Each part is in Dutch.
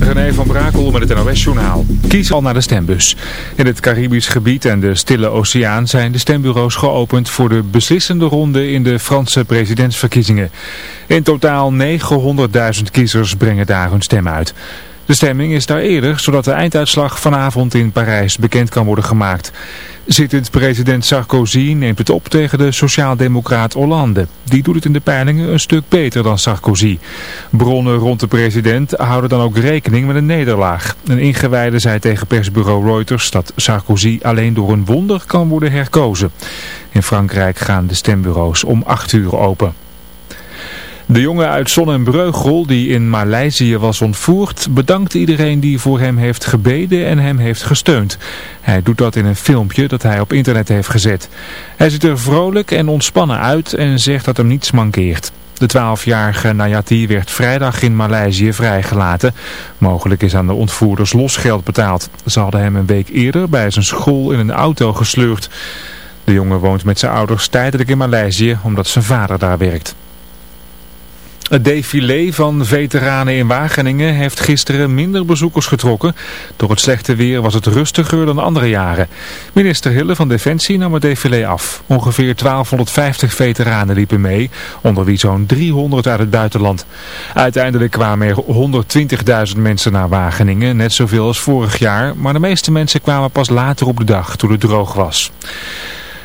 René van Brakel met het NOS-journaal. Kies al naar de stembus. In het Caribisch gebied en de Stille Oceaan zijn de stembureaus geopend voor de beslissende ronde in de Franse presidentsverkiezingen. In totaal 900.000 kiezers brengen daar hun stem uit. De stemming is daar eerder, zodat de einduitslag vanavond in Parijs bekend kan worden gemaakt. Zittend president Sarkozy neemt het op tegen de sociaaldemocraat Hollande. Die doet het in de peilingen een stuk beter dan Sarkozy. Bronnen rond de president houden dan ook rekening met een nederlaag. Een ingewijde zei tegen persbureau Reuters dat Sarkozy alleen door een wonder kan worden herkozen. In Frankrijk gaan de stembureaus om 8 uur open. De jongen uit Zon en Breugel die in Maleisië was ontvoerd bedankt iedereen die voor hem heeft gebeden en hem heeft gesteund. Hij doet dat in een filmpje dat hij op internet heeft gezet. Hij ziet er vrolijk en ontspannen uit en zegt dat hem niets mankeert. De 12-jarige Nayati werd vrijdag in Maleisië vrijgelaten. Mogelijk is aan de ontvoerders losgeld betaald. Ze hadden hem een week eerder bij zijn school in een auto gesleurd. De jongen woont met zijn ouders tijdelijk in Maleisië omdat zijn vader daar werkt. Het défilé van veteranen in Wageningen heeft gisteren minder bezoekers getrokken. Door het slechte weer was het rustiger dan andere jaren. Minister Hille van Defensie nam het défilé af. Ongeveer 1250 veteranen liepen mee, onder wie zo'n 300 uit het buitenland. Uiteindelijk kwamen er 120.000 mensen naar Wageningen, net zoveel als vorig jaar. Maar de meeste mensen kwamen pas later op de dag, toen het droog was.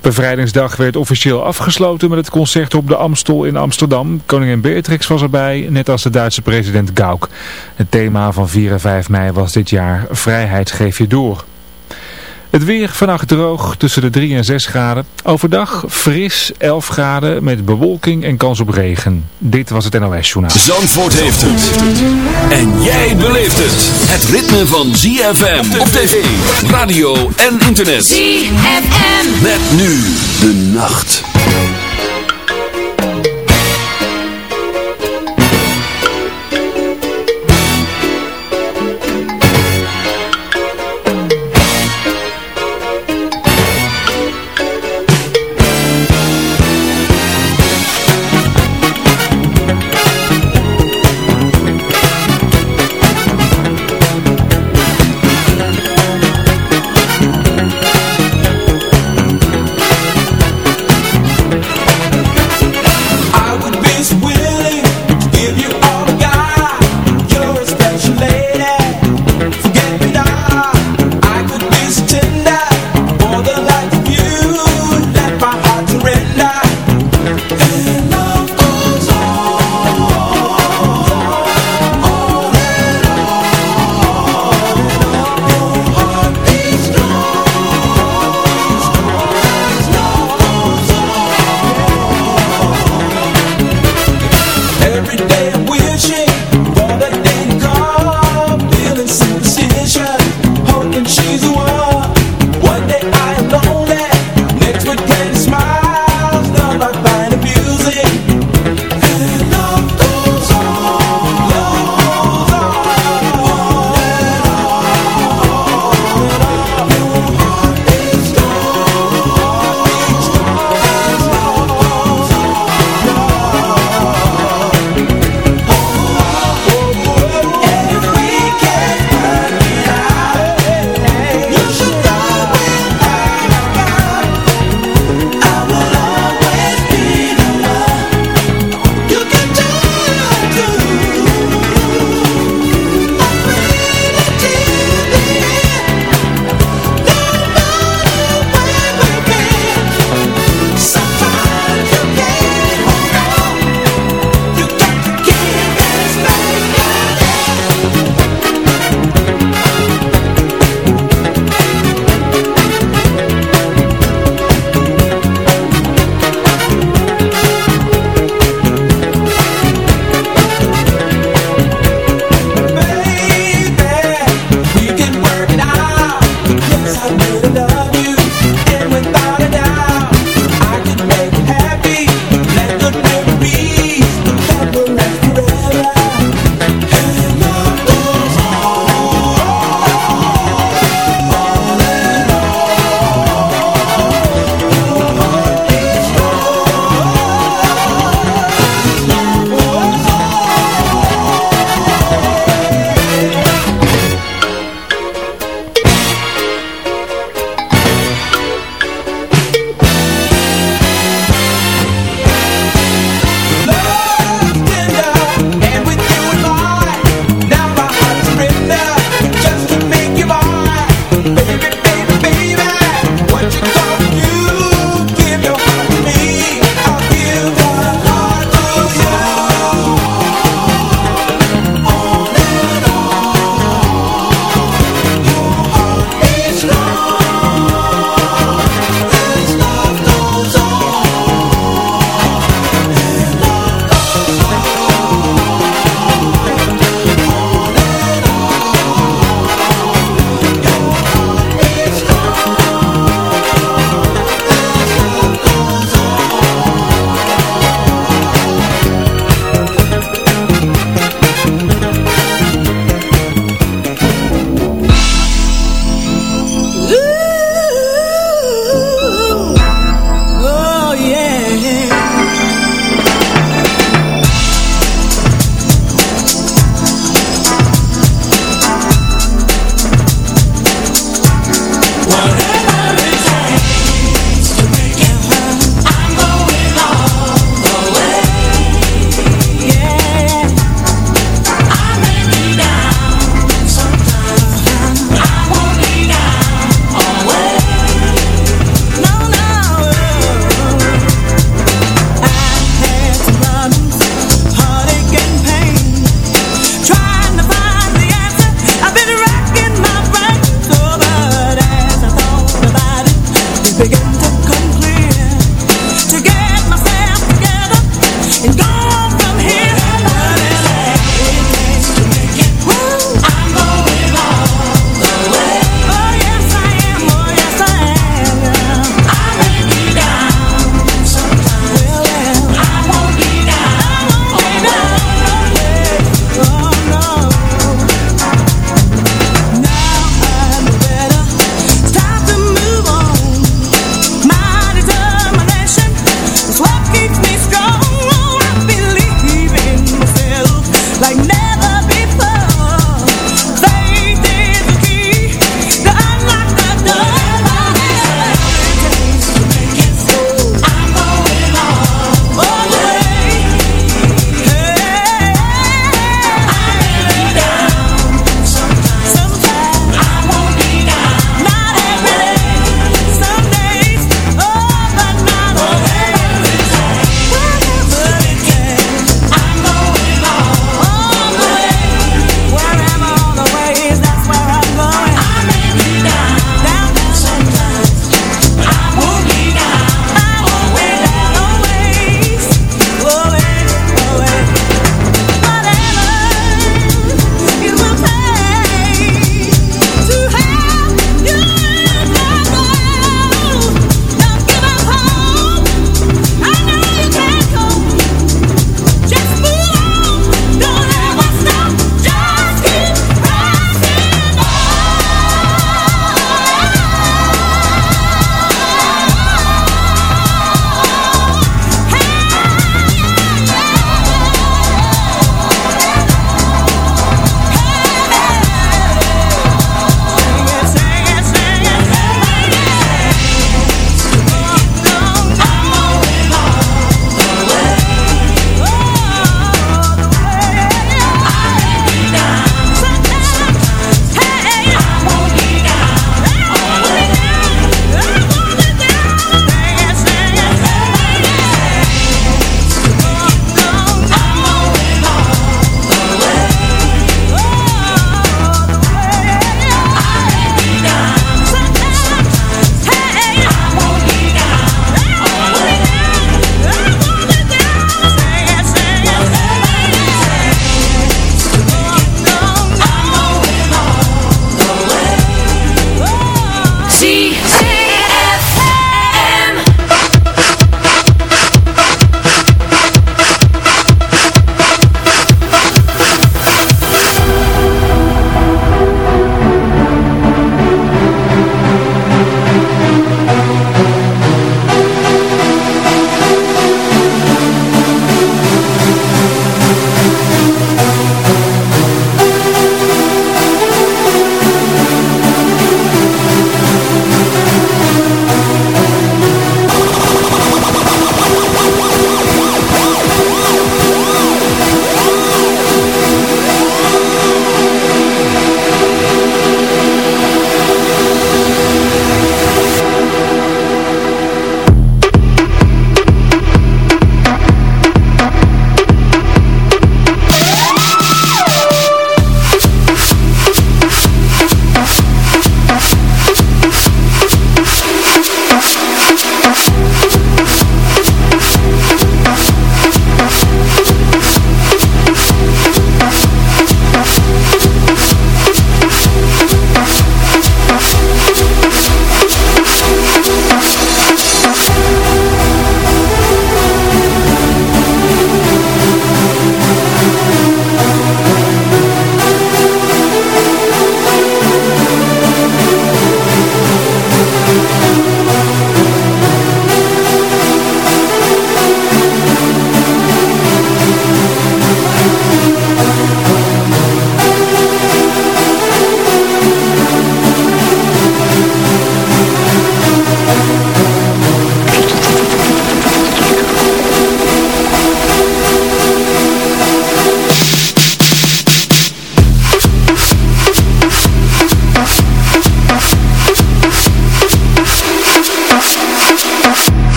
Bevrijdingsdag werd officieel afgesloten met het concert op de Amstel in Amsterdam. Koningin Beatrix was erbij, net als de Duitse president Gauck. Het thema van 4 en 5 mei was dit jaar Vrijheid geef je door. Het weer vannacht droog tussen de 3 en 6 graden. Overdag fris 11 graden met bewolking en kans op regen. Dit was het NOS Journaal. Zandvoort heeft het. En jij beleeft het. Het ritme van ZFM op tv, radio en internet. ZFM. Met nu de nacht.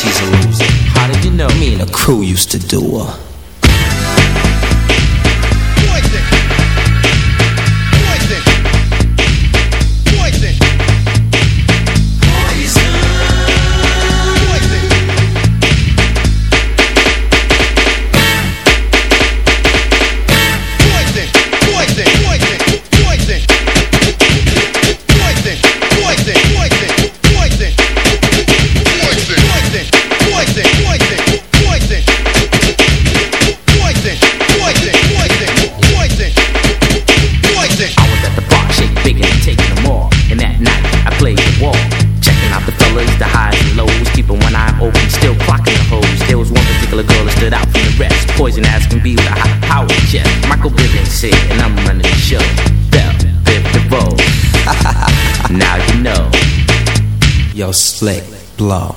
she's a loser. How did you know? Me and the crew used to do her. Slick blow.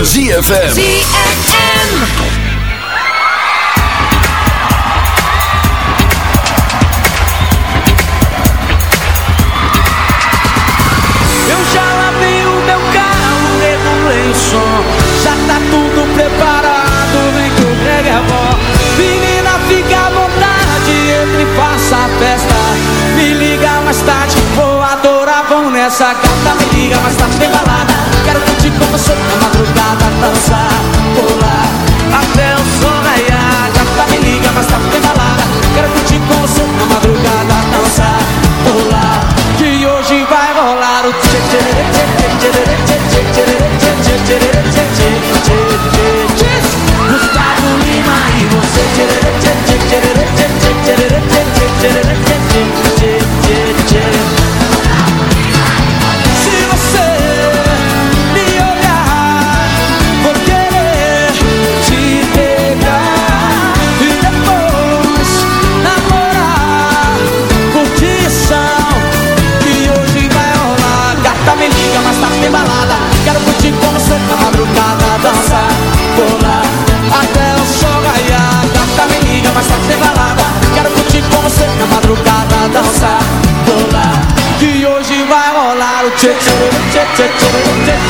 van ZFM. ZFM. Já tá tudo preparado, vem que o reggae é bom Menina, fica à vontade, entre e faça a festa Me liga mais tarde, vou adorar, vão nessa carta. Me liga mais tarde, tem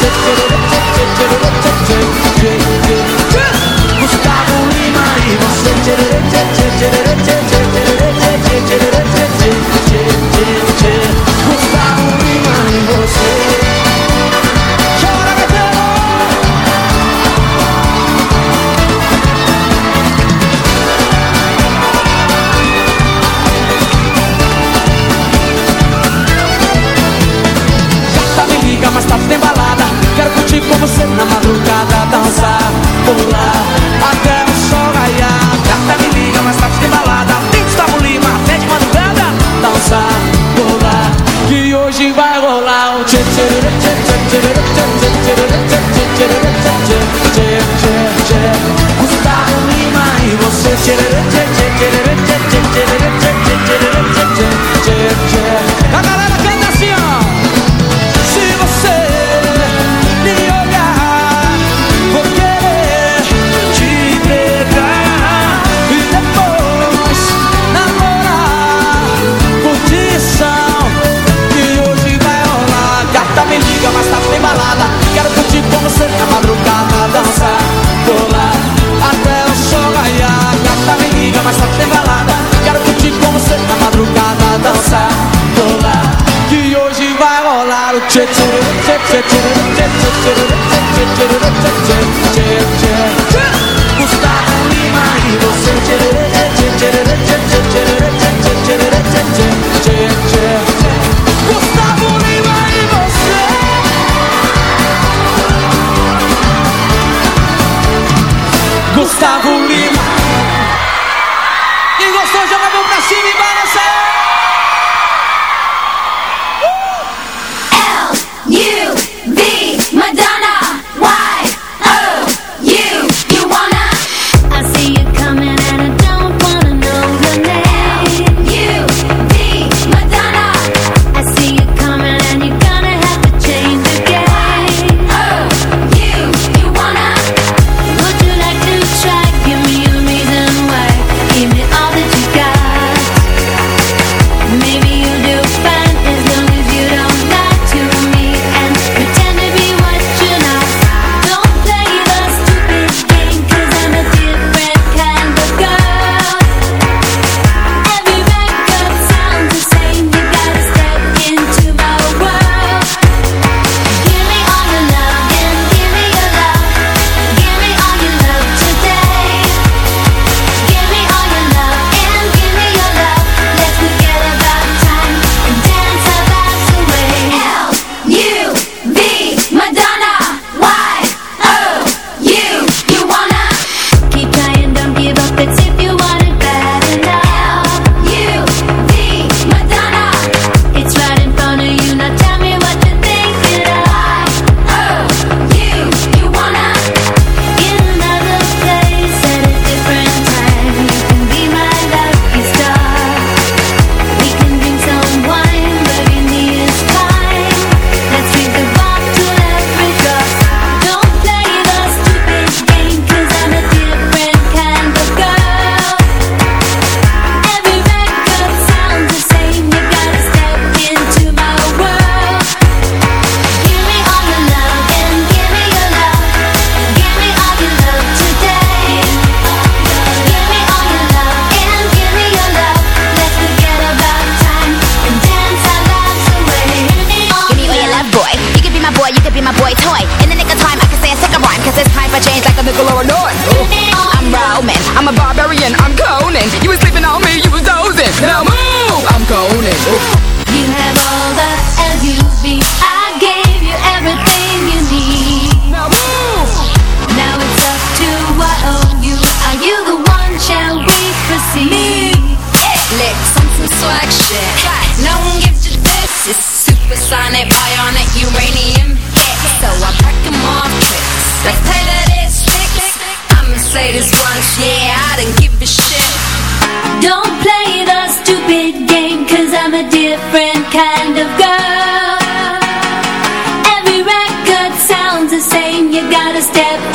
Just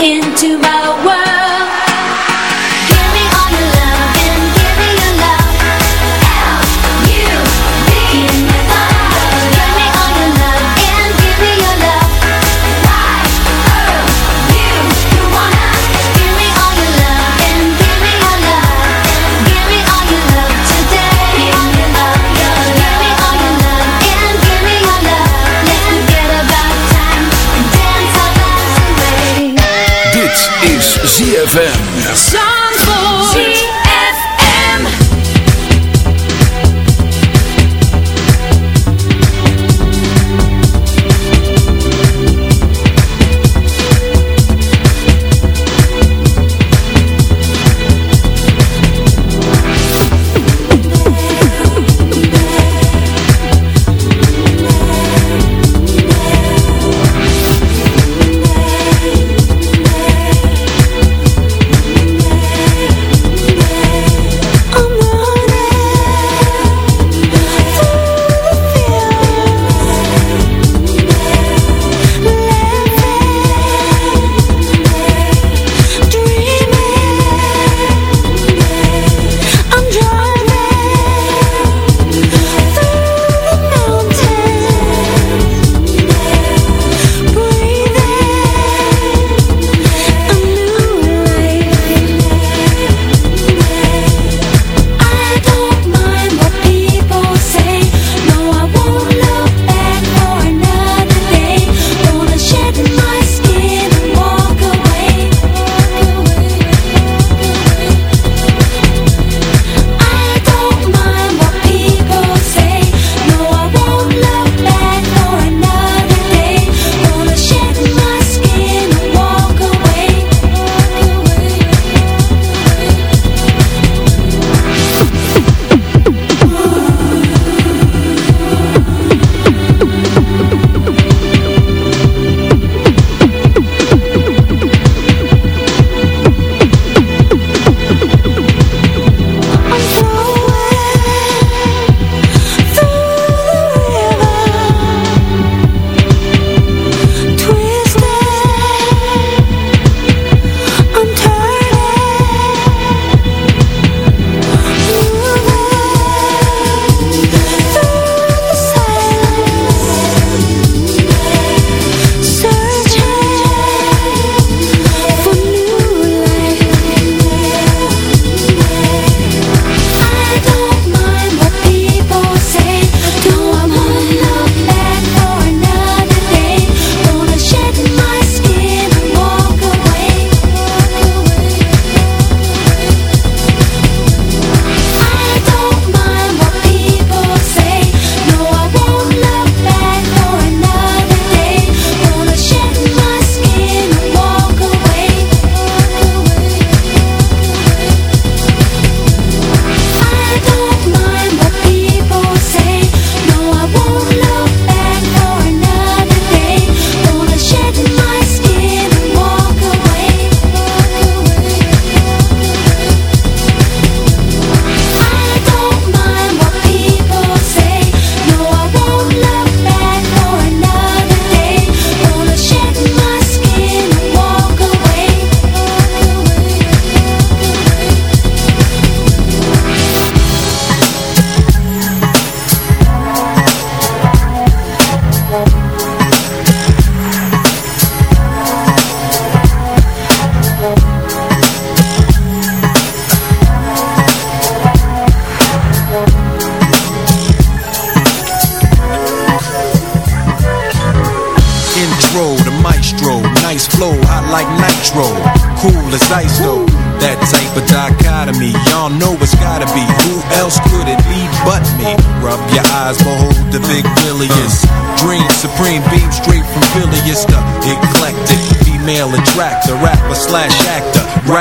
into my world.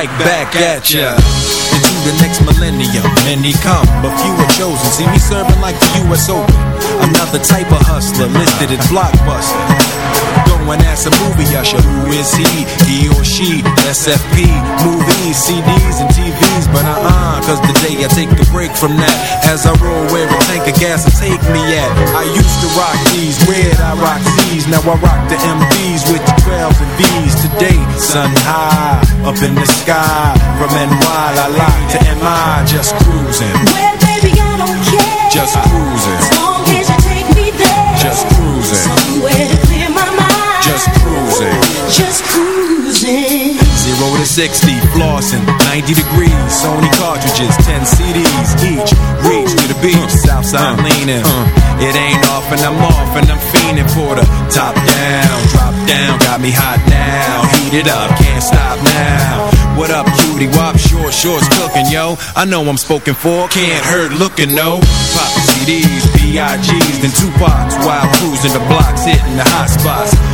Right back at ya. Into the next millennium, many come, but few are chosen. See me serving like the U.S. Open. Another type of hustler listed at Blockbuster. Going as a movie usher, who is he? He or she? SFP, movies, CDs, and TVs. But uh-uh, cause the day I take a break from that, as I roll where a tank of gas will take me at. I used to rock these, red I rock these. Now I rock the MVs with the 12s and V's. Today, sun high, up in the sky. From NY, la la to MI, just cruising. Well, baby, I don't care. Just cruising. As long as you take me there. Just cruising. Somewhere to clear my mind. Just cruising. Just cruising. Zero to 60, flossing, 90 degrees, Sony cartridges, 10 CDs each. The beach, Southside leaning. It ain't off and I'm off and I'm fiending for the top down, drop down, got me hot now. Heat it up, can't stop now. What up, cutie? Wop, short shorts cooking, yo. I know I'm spoken for, can't hurt looking, no. Pop CDs, B.I.G's, then Tupac's while cruising the blocks, hitting the hot spots.